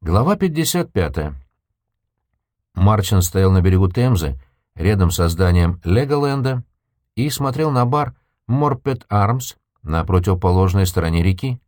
Глава 55. Марчин стоял на берегу Темзы, рядом со зданием Леголенда, и смотрел на бар Морпет Армс на противоположной стороне реки.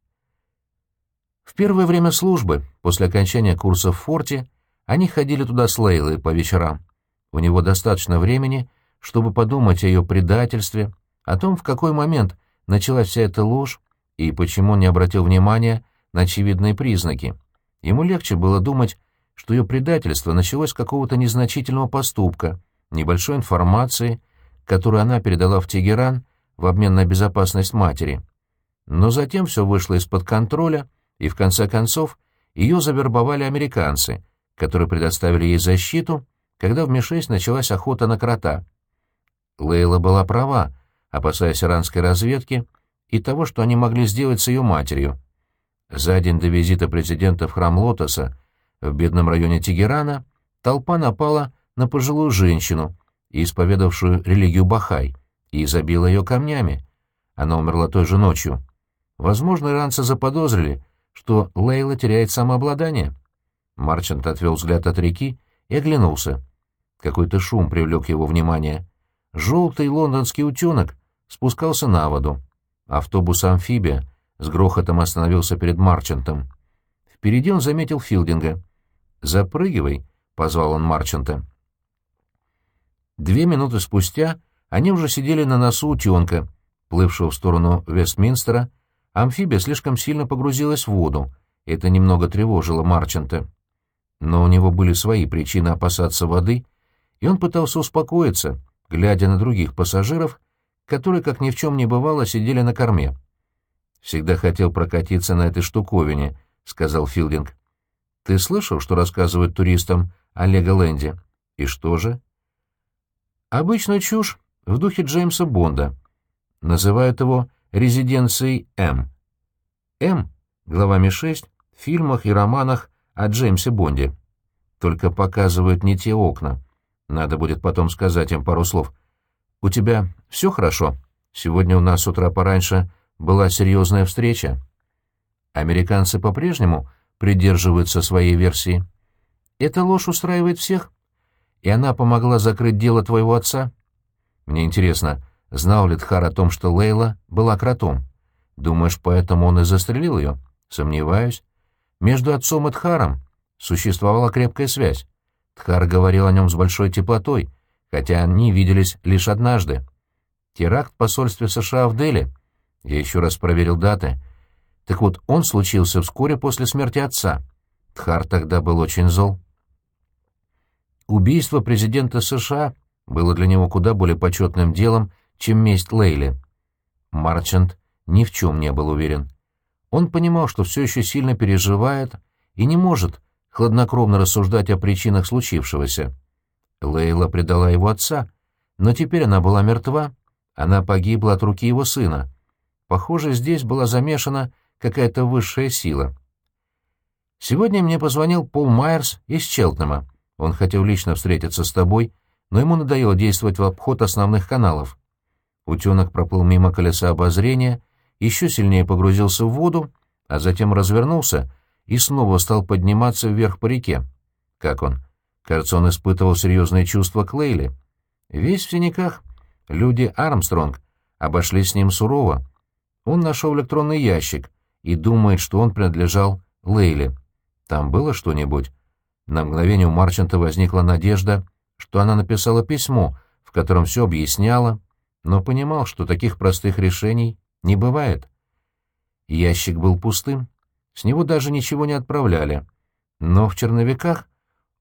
В первое время службы, после окончания курса в форте, они ходили туда с Лейлой по вечерам. У него достаточно времени, чтобы подумать о ее предательстве, о том, в какой момент началась вся эта ложь и почему он не обратил внимания на очевидные признаки. Ему легче было думать, что ее предательство началось с какого-то незначительного поступка, небольшой информации, которую она передала в Тегеран в обмен на безопасность матери. Но затем все вышло из-под контроля, и в конце концов ее завербовали американцы, которые предоставили ей защиту, когда в Ми-6 началась охота на крота. Лейла была права, опасаясь иранской разведки и того, что они могли сделать с ее матерью. За день до визита президента в храм Лотоса в бедном районе Тегерана толпа напала на пожилую женщину, исповедавшую религию Бахай, и забила ее камнями. Она умерла той же ночью. Возможно, иранцы заподозрили, что Лейла теряет самообладание. Марчант отвел взгляд от реки и оглянулся. Какой-то шум привлек его внимание. Желтый лондонский утенок спускался на воду. Автобус-амфибия с грохотом остановился перед Марчантом. Впереди он заметил Филдинга. «Запрыгивай», — позвал он Марчанта. Две минуты спустя они уже сидели на носу утенка, плывшего в сторону Вестминстера. Амфибия слишком сильно погрузилась в воду. Это немного тревожило Марчанта. Но у него были свои причины опасаться воды, и он пытался успокоиться, глядя на других пассажиров, которые, как ни в чем не бывало, сидели на корме. «Всегда хотел прокатиться на этой штуковине», — сказал Филдинг. «Ты слышал, что рассказывают туристам о Леголенде? И что же?» «Обычная чушь в духе Джеймса Бонда. Называют его резиденцией М. М — главами 6 в фильмах и романах о Джеймсе Бонде. Только показывают не те окна. Надо будет потом сказать им пару слов. «У тебя все хорошо? Сегодня у нас с утра пораньше была серьезная встреча. Американцы по-прежнему придерживаются своей версии. Эта ложь устраивает всех, и она помогла закрыть дело твоего отца. Мне интересно, знал ли Тхар о том, что Лейла была кротом? Думаешь, поэтому он и застрелил ее? Сомневаюсь. Между отцом и Тхаром существовала крепкая связь. Тхар говорил о нем с большой теплотой, хотя они виделись лишь однажды. Теракт в посольстве США в Дели — я еще раз проверил даты. Так вот, он случился вскоре после смерти отца. Тхар тогда был очень зол. Убийство президента США было для него куда более почетным делом, чем месть Лейли. Марчант ни в чем не был уверен. Он понимал, что все еще сильно переживает и не может хладнокровно рассуждать о причинах случившегося. Лейла предала его отца, но теперь она была мертва, она погибла от руки его сына. Похоже, здесь была замешана какая-то высшая сила. Сегодня мне позвонил Пол Майерс из Челтнема. Он хотел лично встретиться с тобой, но ему надоело действовать в обход основных каналов. Утенок проплыл мимо колеса обозрения, еще сильнее погрузился в воду, а затем развернулся и снова стал подниматься вверх по реке. Как он? Кажется, он испытывал серьезные чувства к Лейле. Весь в синяках. Люди Армстронг обошли с ним сурово. Он нашел электронный ящик и думает, что он принадлежал Лейле. Там было что-нибудь? На мгновение у Марчанта возникла надежда, что она написала письмо, в котором все объясняла, но понимал, что таких простых решений не бывает. Ящик был пустым, с него даже ничего не отправляли, но в черновиках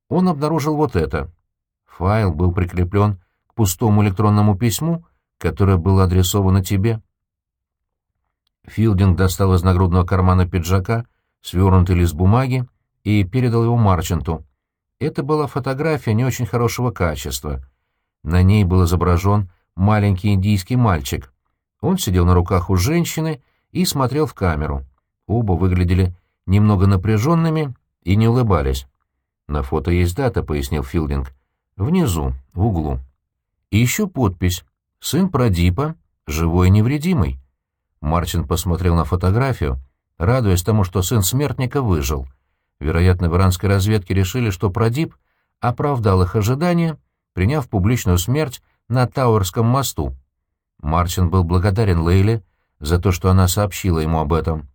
он обнаружил вот это. Файл был прикреплен к пустому электронному письму, которое было адресовано тебе. Филдинг достал из нагрудного кармана пиджака свернутый лист бумаги и передал его Марчанту. Это была фотография не очень хорошего качества. На ней был изображен маленький индийский мальчик. Он сидел на руках у женщины и смотрел в камеру. Оба выглядели немного напряженными и не улыбались. «На фото есть дата», — пояснил Филдинг. «Внизу, в углу». И еще подпись «Сын Прадипа, живой и невредимый». Марчин посмотрел на фотографию, радуясь тому, что сын смертника выжил. Вероятно, в иранской разведке решили, что Продип оправдал их ожидания, приняв публичную смерть на Тауэрском мосту. Марчин был благодарен Лейле за то, что она сообщила ему об этом.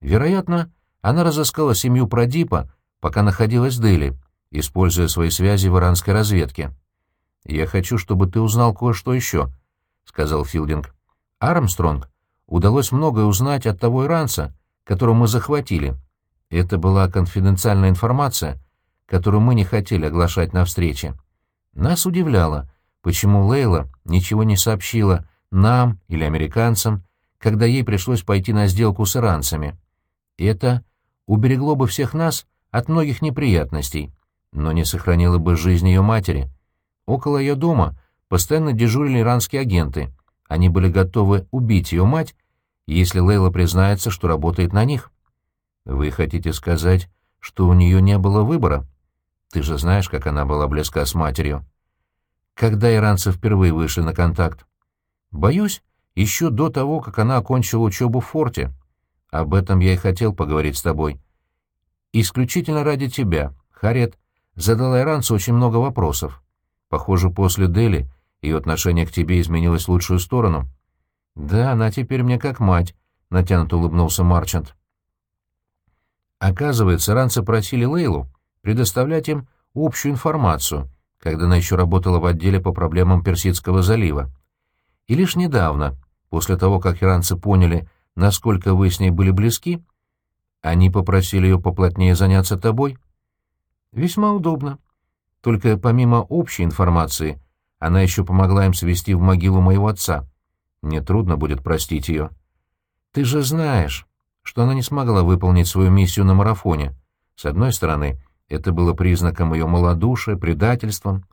Вероятно, она разыскала семью Продипа, пока находилась в Дели, используя свои связи в иранской разведке. «Я хочу, чтобы ты узнал кое-что еще», — сказал Филдинг. «Армстронг удалось многое узнать от того иранца, которого мы захватили. Это была конфиденциальная информация, которую мы не хотели оглашать на встрече. Нас удивляло, почему Лейла ничего не сообщила нам или американцам, когда ей пришлось пойти на сделку с иранцами. Это уберегло бы всех нас от многих неприятностей, но не сохранило бы жизнь ее матери. Около ее дома постоянно дежурили иранские агенты. Они были готовы убить ее мать, если Лейла признается, что работает на них. Вы хотите сказать, что у нее не было выбора? Ты же знаешь, как она была близка с матерью. Когда иранцы впервые вышли на контакт? Боюсь, еще до того, как она окончила учебу в форте. Об этом я и хотел поговорить с тобой. Исключительно ради тебя, Харет, задала иранцу очень много вопросов. Похоже, после Дели ее отношение к тебе изменилось в лучшую сторону. Да, она теперь мне как мать, — натянуто улыбнулся Марчант. Оказывается, иранцы просили Лейлу предоставлять им общую информацию, когда она еще работала в отделе по проблемам Персидского залива. И лишь недавно, после того, как иранцы поняли, насколько вы с ней были близки, они попросили ее поплотнее заняться тобой. Весьма удобно. Только помимо общей информации, она еще помогла им свести в могилу моего отца. Мне трудно будет простить ее. Ты же знаешь, что она не смогла выполнить свою миссию на марафоне. С одной стороны, это было признаком ее малодушия, предательством,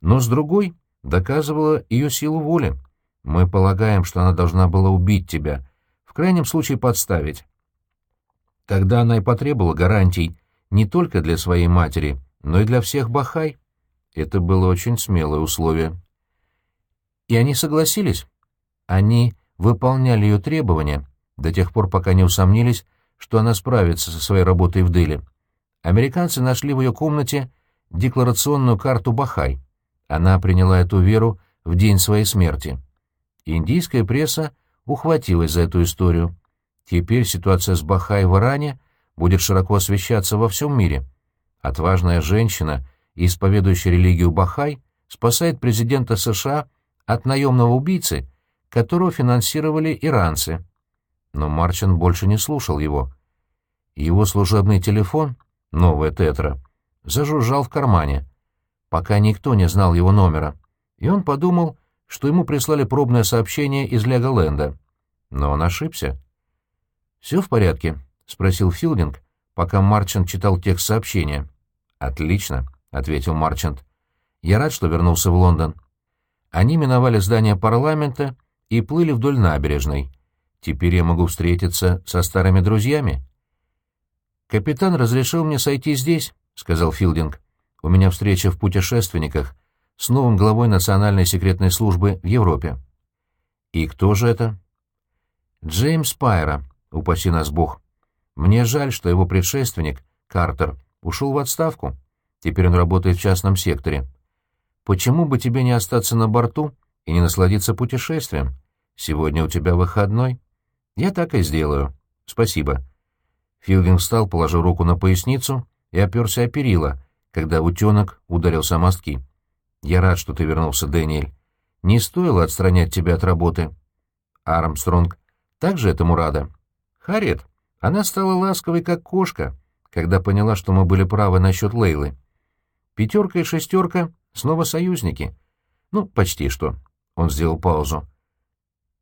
но с другой доказывало ее силу воли. Мы полагаем, что она должна была убить тебя, в крайнем случае подставить. Тогда она и потребовала гарантий не только для своей матери, но и для всех Бахай. Это было очень смелое условие. И они согласились. Они выполняли ее требования до тех пор, пока не усомнились, что она справится со своей работой в Дели. Американцы нашли в ее комнате декларационную карту Бахай. Она приняла эту веру в день своей смерти. Индийская пресса ухватилась за эту историю. Теперь ситуация с Бахай в Иране будет широко освещаться во всем мире. Отважная женщина, исповедующая религию Бахай, спасает президента США от наемного убийцы, которого финансировали иранцы. Но Марчин больше не слушал его. Его служебный телефон, новая тетра, зажужжал в кармане, пока никто не знал его номера, и он подумал, что ему прислали пробное сообщение из Леголенда. Но он ошибся. «Все в порядке?» — спросил Филдинг, пока Марчант читал текст сообщения. «Отлично», — ответил Марчант. «Я рад, что вернулся в Лондон». Они миновали здание парламента и плыли вдоль набережной. Теперь я могу встретиться со старыми друзьями. «Капитан разрешил мне сойти здесь», — сказал Филдинг. «У меня встреча в путешественниках с новым главой Национальной секретной службы в Европе. И кто же это? Джеймс Пайра, упаси нас Бог. Мне жаль, что его предшественник, Картер, ушел в отставку. Теперь он работает в частном секторе. Почему бы тебе не остаться на борту и не насладиться путешествием? Сегодня у тебя выходной. Я так и сделаю. Спасибо. Филдинг встал, положил руку на поясницу и оперся о перила, когда утенок ударился о мостки. «Я рад, что ты вернулся, Дэниэль. Не стоило отстранять тебя от работы». Армстронг также этому рада. Харриет, она стала ласковой, как кошка, когда поняла, что мы были правы насчет Лейлы. Пятерка и шестерка снова союзники. Ну, почти что. Он сделал паузу.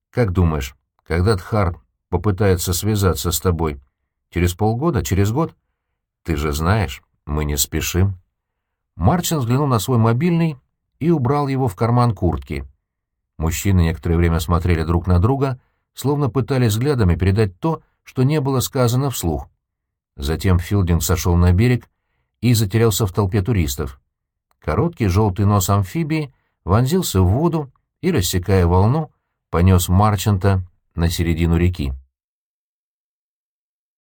Как думаешь, когда Тхар попытается связаться с тобой? Через полгода, через год? Ты же знаешь, мы не спешим. Марчин взглянул на свой мобильный и убрал его в карман куртки. Мужчины некоторое время смотрели друг на друга, словно пытались взглядами передать то, что не было сказано вслух. Затем Филдинг сошел на берег и затерялся в толпе туристов. Короткий желтый нос амфибии вонзился в воду и, рассекая волну, понес Марчанта на середину реки.